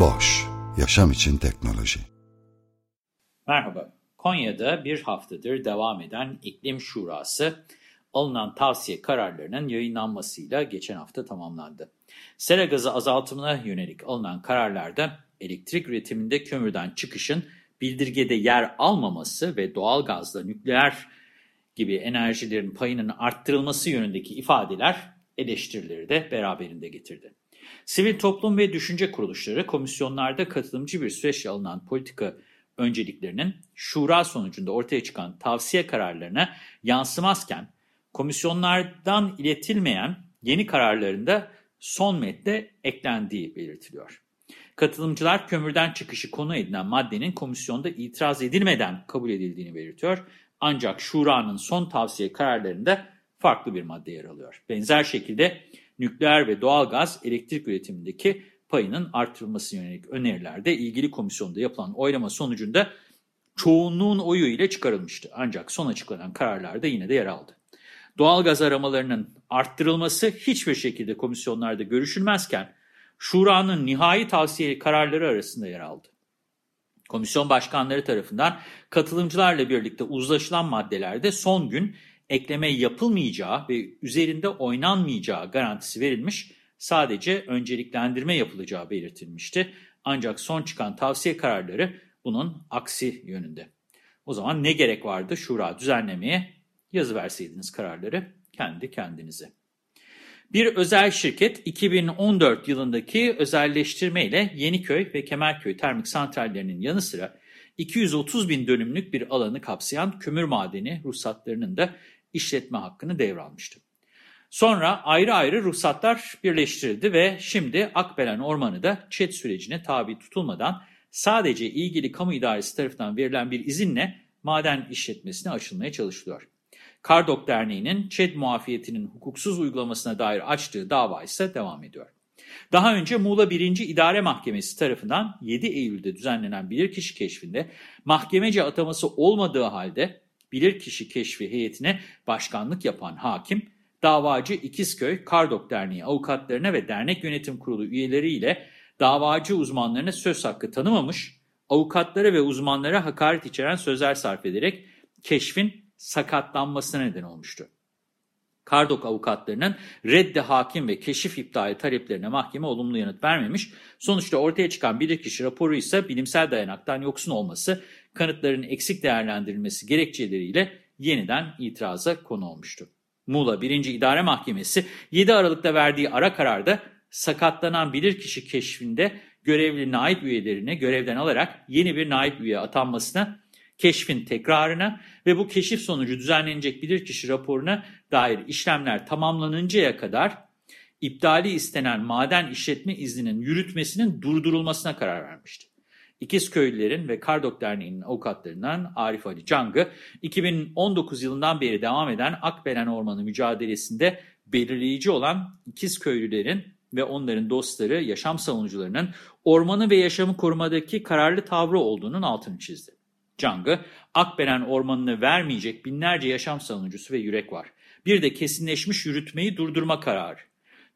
Boş, yaşam için teknoloji. Merhaba, Konya'da bir haftadır devam eden iklim şurası, alınan tavsiye kararlarının yayınlanmasıyla geçen hafta tamamlandı. Sera gazı azaltımına yönelik alınan kararlarda elektrik üretiminde kömürden çıkışın bildirgede yer almaması ve doğal gazla nükleer gibi enerjilerin payının arttırılması yönündeki ifadeler eleştirileri de beraberinde getirdi. Sivil toplum ve düşünce kuruluşları komisyonlarda katılımcı bir süreçle alınan politika önceliklerinin şura sonucunda ortaya çıkan tavsiye kararlarına yansımazken komisyonlardan iletilmeyen yeni kararlarında son metne eklendiği belirtiliyor. Katılımcılar kömürden çıkışı konu edilen maddenin komisyonda itiraz edilmeden kabul edildiğini belirtiyor. Ancak Şura'nın son tavsiye kararlarında farklı bir madde yer alıyor. Benzer şekilde nükleer ve doğal gaz elektrik üretimindeki payının artırılması yönelik önerilerde ilgili komisyonda yapılan oylama sonucunda çoğunluğun oyu ile çıkarılmıştı. Ancak son açıklanan kararlarda yine de yer aldı. Doğal gaz aramalarının arttırılması hiçbir şekilde komisyonlarda görüşülmezken Şura'nın nihai tavsiye kararları arasında yer aldı. Komisyon başkanları tarafından katılımcılarla birlikte uzlaşılan maddelerde son gün ekleme yapılmayacağı ve üzerinde oynanmayacağı garantisi verilmiş, sadece önceliklendirme yapılacağı belirtilmişti. Ancak son çıkan tavsiye kararları bunun aksi yönünde. O zaman ne gerek vardı şura düzenlemeye? Yazı verseydiniz kararları kendi kendinize. Bir özel şirket 2014 yılındaki özelleştirme ile Yeniköy ve Kemerköy termik santrallerinin yanı sıra 230 bin dönümlük bir alanı kapsayan kömür madeni ruhsatlarının da işletme hakkını devralmıştı. Sonra ayrı ayrı ruhsatlar birleştirildi ve şimdi Akbelen Ormanı da ÇED sürecine tabi tutulmadan sadece ilgili kamu idaresi tarafından verilen bir izinle maden işletmesine açılmaya çalışılıyor. Kardok Derneği'nin ÇED muafiyetinin hukuksuz uygulamasına dair açtığı dava ise devam ediyor. Daha önce Muğla 1. İdare Mahkemesi tarafından 7 Eylül'de düzenlenen bilirkişi keşfinde mahkemece ataması olmadığı halde bilirkişi keşfi heyetine başkanlık yapan hakim, davacı İkizköy Kardok Derneği avukatlarına ve dernek yönetim kurulu üyeleriyle davacı uzmanlarına söz hakkı tanımamış, avukatlara ve uzmanlara hakaret içeren sözler sarf ederek keşfin sakatlanmasına neden olmuştu. Kardok avukatlarının reddi hakim ve keşif iptali taleplerine mahkeme olumlu yanıt vermemiş. Sonuçta ortaya çıkan bilirkişi raporu ise bilimsel dayanaktan yoksun olması, kanıtların eksik değerlendirilmesi gerekçeleriyle yeniden itiraza konu olmuştu. Muğla 1. İdare Mahkemesi 7 Aralık'ta verdiği ara kararda sakatlanan bilirkişi keşfinde görevli naip üyelerine görevden alarak yeni bir naip üye atanmasına keşfin tekrarına ve bu keşif sonucu düzenlenecek bilirkişi raporuna dair işlemler tamamlanıncaya kadar iptali istenen maden işletme izninin yürütmesinin durdurulmasına karar vermişti. İkizköylülerin ve Kardok Derneği'nin avukatlarından Arif Ali Cangı, 2019 yılından beri devam eden Akbelen Ormanı mücadelesinde belirleyici olan İkizköylülerin ve onların dostları, yaşam savunucularının ormanı ve yaşamı korumadaki kararlı tavrı olduğunun altını çizdi. Cang'ı, Akbelen ormanını vermeyecek binlerce yaşam savunucusu ve yürek var. Bir de kesinleşmiş yürütmeyi durdurma kararı.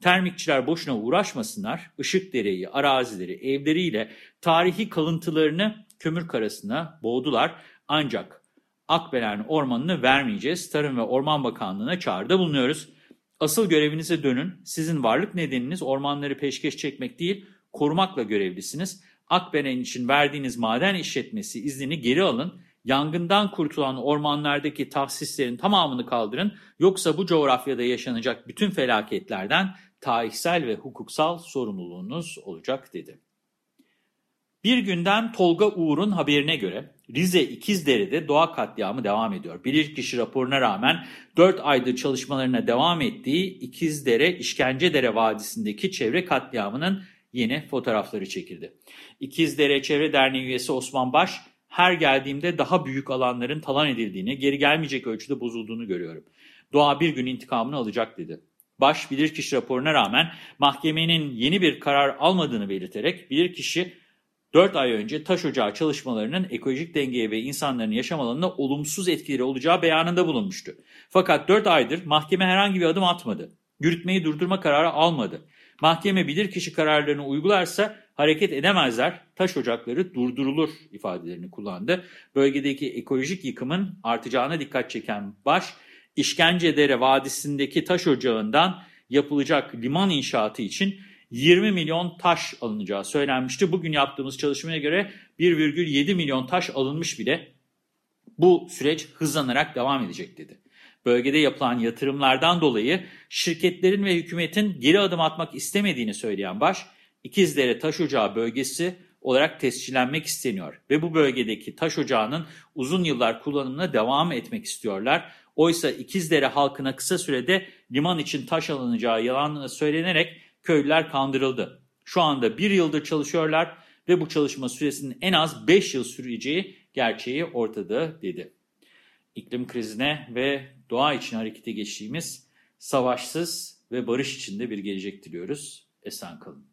Termikçiler boşuna uğraşmasınlar, Işıkdere'yi, arazileri, evleriyle tarihi kalıntılarını kömür karasına boğdular. Ancak Akbelen ormanını vermeyeceğiz. Tarım ve Orman Bakanlığı'na çağrıda bulunuyoruz. Asıl görevinize dönün. Sizin varlık nedeniniz ormanları peşkeş çekmek değil, korumakla görevlisiniz. Akbelen için verdiğiniz maden işletmesi iznini geri alın. Yangından kurtulan ormanlardaki tahsislerin tamamını kaldırın. Yoksa bu coğrafyada yaşanacak bütün felaketlerden tarihsel ve hukuksal sorumluluğunuz olacak dedi. Bir günden Tolga Uğur'un haberine göre Rize İkizdere'de doğa katliamı devam ediyor. Bilirkişi raporuna rağmen 4 aydır çalışmalarına devam ettiği İkizdere İşkencedere Vadisi'ndeki çevre katliamının yeni fotoğrafları çekildi. İkizdere Çevre Derneği üyesi Osman Baş, her geldiğimde daha büyük alanların talan edildiğini, geri gelmeyecek ölçüde bozulduğunu görüyorum. Doğa bir gün intikamını alacak dedi. Baş bilirkişi raporuna rağmen mahkemenin yeni bir karar almadığını belirterek bilirkişi 4 ay önce taş ocağı çalışmalarının ekolojik dengeye ve insanların yaşam alanına olumsuz etkileri olacağı beyanında bulunmuştu. Fakat 4 aydır mahkeme herhangi bir adım atmadı. Yürütmeyi durdurma kararı almadı. Mahkeme bilirkişi kararlarını uygularsa hareket edemezler, taş ocakları durdurulur ifadelerini kullandı. Bölgedeki ekolojik yıkımın artacağına dikkat çeken baş, İşkencedere Vadisi'ndeki taş ocağından yapılacak liman inşaatı için 20 milyon taş alınacağı söylenmişti. Bugün yaptığımız çalışmaya göre 1,7 milyon taş alınmış bile. Bu süreç hızlanarak devam edecek dedi. Bölgede yapılan yatırımlardan dolayı şirketlerin ve hükümetin geri adım atmak istemediğini söyleyen baş, İkizdere Taş Ocağı bölgesi olarak tescillenmek isteniyor ve bu bölgedeki taş ocağının uzun yıllar kullanımına devam etmek istiyorlar. Oysa İkizdere halkına kısa sürede liman için taş alınacağı yalan söylenerek köylüler kandırıldı. Şu anda bir yıldır çalışıyorlar ve bu çalışma süresinin en az 5 yıl süreceği gerçeği ortada dedi. İklim krizine ve doğa için harekete geçtiğimiz savaşsız ve barış içinde bir gelecek diliyoruz. Esen kalın.